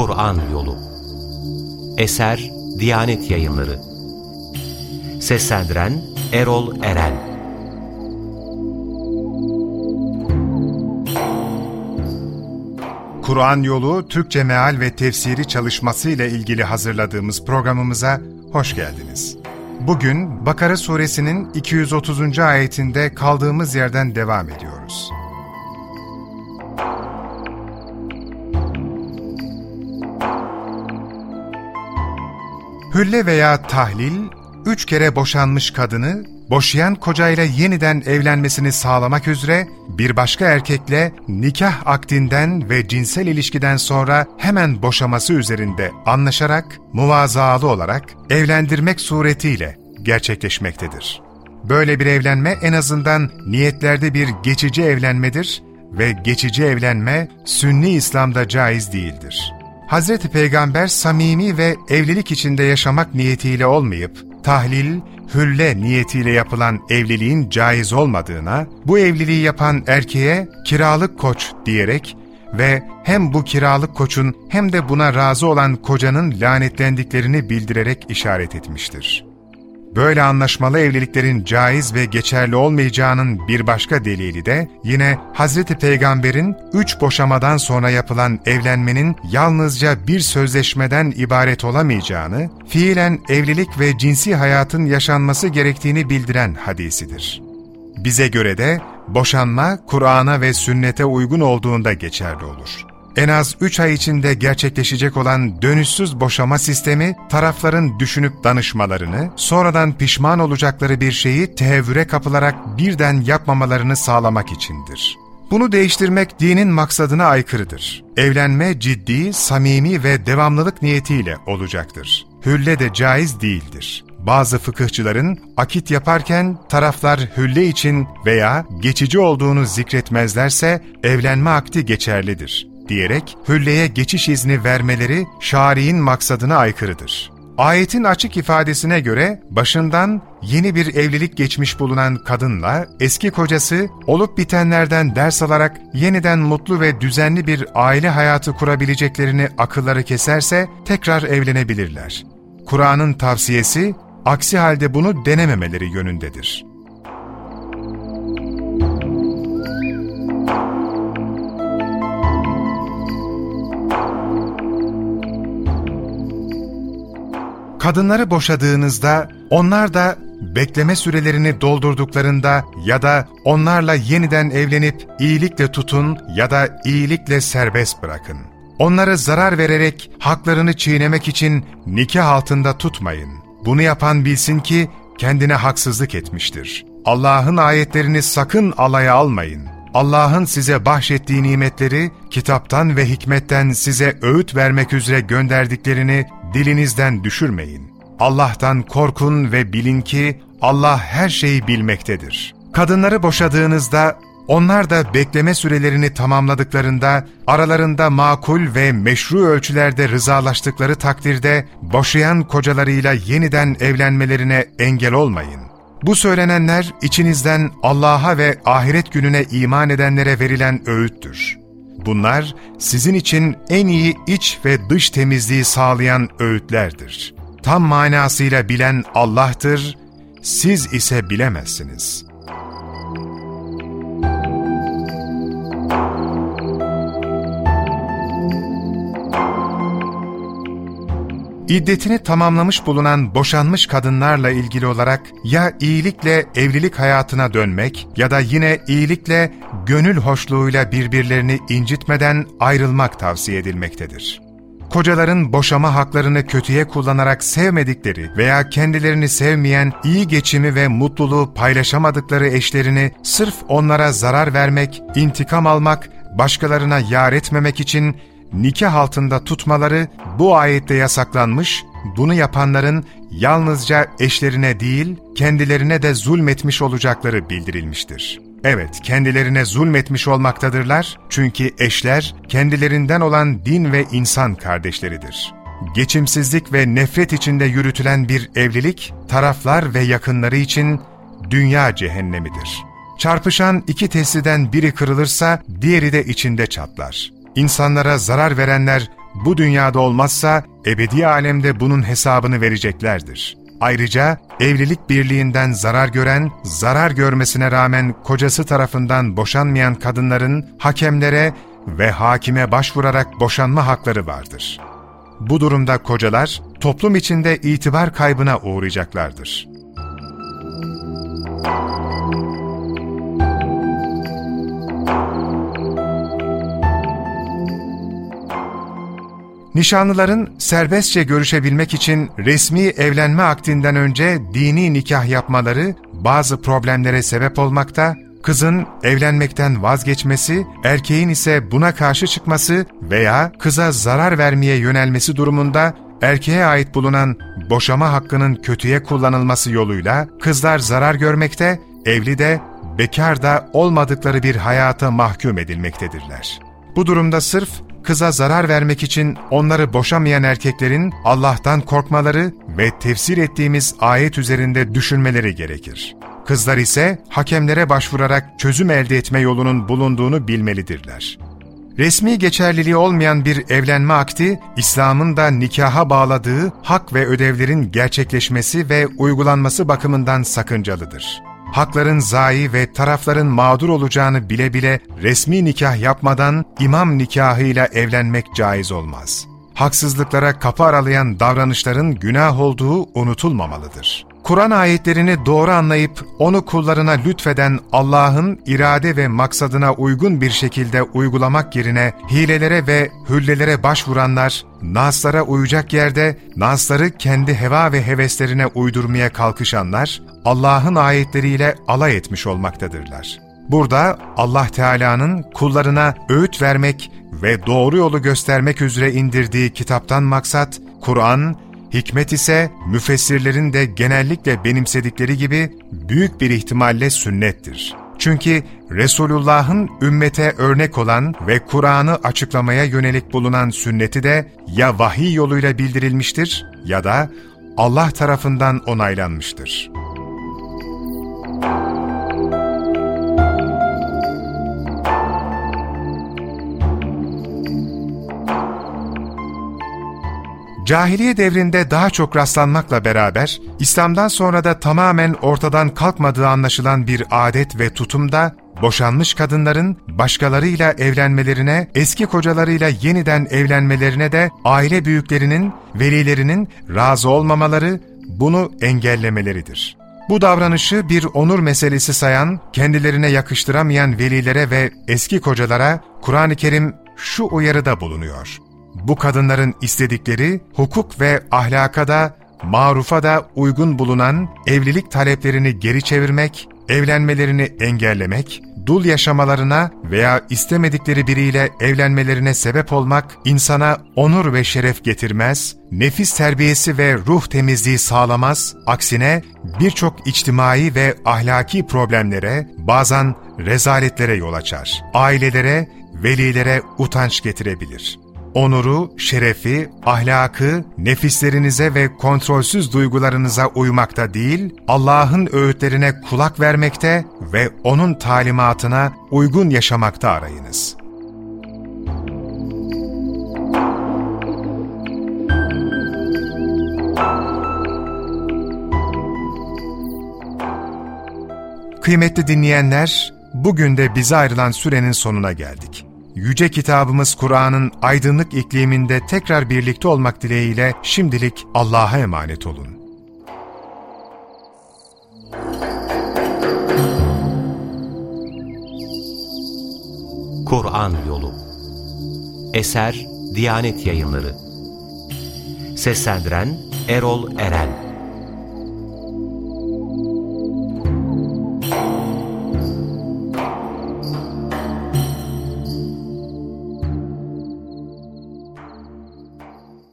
Kur'an Yolu Eser Diyanet Yayınları Seslendiren Erol Eren Kur'an Yolu Türkçe Meal ve Tefsiri çalışması ile ilgili hazırladığımız programımıza hoş geldiniz. Bugün Bakara suresinin 230. ayetinde kaldığımız yerden devam ediyoruz. Hülle veya tahlil, üç kere boşanmış kadını, boşayan kocayla yeniden evlenmesini sağlamak üzere bir başka erkekle nikah akdinden ve cinsel ilişkiden sonra hemen boşaması üzerinde anlaşarak, muvazaalı olarak evlendirmek suretiyle gerçekleşmektedir. Böyle bir evlenme en azından niyetlerde bir geçici evlenmedir ve geçici evlenme Sünni İslam'da caiz değildir. Hazreti Peygamber samimi ve evlilik içinde yaşamak niyetiyle olmayıp, tahlil, hülle niyetiyle yapılan evliliğin caiz olmadığına, bu evliliği yapan erkeğe kiralık koç diyerek ve hem bu kiralık koçun hem de buna razı olan kocanın lanetlendiklerini bildirerek işaret etmiştir. Böyle anlaşmalı evliliklerin caiz ve geçerli olmayacağının bir başka delili de yine Hazreti Peygamber'in üç boşamadan sonra yapılan evlenmenin yalnızca bir sözleşmeden ibaret olamayacağını, fiilen evlilik ve cinsi hayatın yaşanması gerektiğini bildiren hadisidir. Bize göre de boşanma Kur'an'a ve sünnete uygun olduğunda geçerli olur en az 3 ay içinde gerçekleşecek olan dönüşsüz boşama sistemi, tarafların düşünüp danışmalarını, sonradan pişman olacakları bir şeyi tehevvüre kapılarak birden yapmamalarını sağlamak içindir. Bunu değiştirmek dinin maksadına aykırıdır. Evlenme ciddi, samimi ve devamlılık niyetiyle olacaktır. Hülle de caiz değildir. Bazı fıkıhçıların akit yaparken taraflar hülle için veya geçici olduğunu zikretmezlerse evlenme akdi geçerlidir diyerek hülleye geçiş izni vermeleri şari'in maksadına aykırıdır. Ayetin açık ifadesine göre başından yeni bir evlilik geçmiş bulunan kadınla eski kocası olup bitenlerden ders alarak yeniden mutlu ve düzenli bir aile hayatı kurabileceklerini akılları keserse tekrar evlenebilirler. Kur'an'ın tavsiyesi aksi halde bunu denememeleri yönündedir. Kadınları boşadığınızda onlar da bekleme sürelerini doldurduklarında ya da onlarla yeniden evlenip iyilikle tutun ya da iyilikle serbest bırakın. Onlara zarar vererek haklarını çiğnemek için nikah altında tutmayın. Bunu yapan bilsin ki kendine haksızlık etmiştir. Allah'ın ayetlerini sakın alaya almayın. Allah'ın size bahşettiği nimetleri, kitaptan ve hikmetten size öğüt vermek üzere gönderdiklerini dilinizden düşürmeyin. Allah'tan korkun ve bilin ki Allah her şeyi bilmektedir. Kadınları boşadığınızda onlar da bekleme sürelerini tamamladıklarında aralarında makul ve meşru ölçülerde rızalaştıkları takdirde boşayan kocalarıyla yeniden evlenmelerine engel olmayın. Bu söylenenler içinizden Allah'a ve ahiret gününe iman edenlere verilen öğüttür. Bunlar sizin için en iyi iç ve dış temizliği sağlayan öğütlerdir. Tam manasıyla bilen Allah'tır, siz ise bilemezsiniz.'' İddetini tamamlamış bulunan boşanmış kadınlarla ilgili olarak ya iyilikle evlilik hayatına dönmek ya da yine iyilikle gönül hoşluğuyla birbirlerini incitmeden ayrılmak tavsiye edilmektedir. Kocaların boşama haklarını kötüye kullanarak sevmedikleri veya kendilerini sevmeyen, iyi geçimi ve mutluluğu paylaşamadıkları eşlerini sırf onlara zarar vermek, intikam almak, başkalarına yar etmemek için nikah altında tutmaları bu ayette yasaklanmış, bunu yapanların yalnızca eşlerine değil, kendilerine de zulmetmiş olacakları bildirilmiştir. Evet, kendilerine zulmetmiş olmaktadırlar çünkü eşler kendilerinden olan din ve insan kardeşleridir. Geçimsizlik ve nefret içinde yürütülen bir evlilik, taraflar ve yakınları için dünya cehennemidir. Çarpışan iki tesliden biri kırılırsa diğeri de içinde çatlar. İnsanlara zarar verenler bu dünyada olmazsa ebedi alemde bunun hesabını vereceklerdir. Ayrıca evlilik birliğinden zarar gören, zarar görmesine rağmen kocası tarafından boşanmayan kadınların hakemlere ve hakime başvurarak boşanma hakları vardır. Bu durumda kocalar toplum içinde itibar kaybına uğrayacaklardır. Nişanlıların serbestçe görüşebilmek için resmi evlenme akdinden önce dini nikah yapmaları bazı problemlere sebep olmakta, kızın evlenmekten vazgeçmesi, erkeğin ise buna karşı çıkması veya kıza zarar vermeye yönelmesi durumunda erkeğe ait bulunan boşama hakkının kötüye kullanılması yoluyla kızlar zarar görmekte, evli de, bekar da olmadıkları bir hayata mahkum edilmektedirler. Bu durumda sırf kıza zarar vermek için onları boşamayan erkeklerin Allah'tan korkmaları ve tefsir ettiğimiz ayet üzerinde düşünmeleri gerekir. Kızlar ise hakemlere başvurarak çözüm elde etme yolunun bulunduğunu bilmelidirler. Resmi geçerliliği olmayan bir evlenme akti, İslam'ın da nikaha bağladığı hak ve ödevlerin gerçekleşmesi ve uygulanması bakımından sakıncalıdır hakların zayi ve tarafların mağdur olacağını bile bile resmi nikah yapmadan imam nikahıyla evlenmek caiz olmaz. Haksızlıklara kapı aralayan davranışların günah olduğu unutulmamalıdır. Kur'an ayetlerini doğru anlayıp onu kullarına lütfeden Allah'ın irade ve maksadına uygun bir şekilde uygulamak yerine hilelere ve hüllelere başvuranlar, naslara uyacak yerde nasları kendi heva ve heveslerine uydurmaya kalkışanlar, Allah'ın ayetleriyle alay etmiş olmaktadırlar. Burada Allah Teala'nın kullarına öğüt vermek ve doğru yolu göstermek üzere indirdiği kitaptan maksat, Kur'an, hikmet ise müfessirlerin de genellikle benimsedikleri gibi büyük bir ihtimalle sünnettir. Çünkü Resulullah'ın ümmete örnek olan ve Kur'an'ı açıklamaya yönelik bulunan sünneti de ya vahiy yoluyla bildirilmiştir ya da Allah tarafından onaylanmıştır. Cahiliye devrinde daha çok rastlanmakla beraber, İslam'dan sonra da tamamen ortadan kalkmadığı anlaşılan bir adet ve tutumda, boşanmış kadınların başkalarıyla evlenmelerine, eski kocalarıyla yeniden evlenmelerine de aile büyüklerinin, velilerinin razı olmamaları, bunu engellemeleridir. Bu davranışı bir onur meselesi sayan, kendilerine yakıştıramayan velilere ve eski kocalara Kur'an-ı Kerim şu uyarıda bulunuyor. Bu kadınların istedikleri hukuk ve ahlaka da, marufa da uygun bulunan evlilik taleplerini geri çevirmek, evlenmelerini engellemek, dul yaşamalarına veya istemedikleri biriyle evlenmelerine sebep olmak insana onur ve şeref getirmez, nefis terbiyesi ve ruh temizliği sağlamaz, aksine birçok içtimai ve ahlaki problemlere, bazen rezaletlere yol açar. Ailelere, velilere utanç getirebilir onuru, şerefi, ahlakı, nefislerinize ve kontrolsüz duygularınıza uymakta değil, Allah'ın öğütlerine kulak vermekte ve O'nun talimatına uygun yaşamakta arayınız. Kıymetli dinleyenler, bugün de bize ayrılan sürenin sonuna geldik. Yüce kitabımız Kur'an'ın aydınlık ikliminde tekrar birlikte olmak dileğiyle şimdilik Allah'a emanet olun. Kur'an Yolu Eser Diyanet Yayınları Seslendiren Erol Eren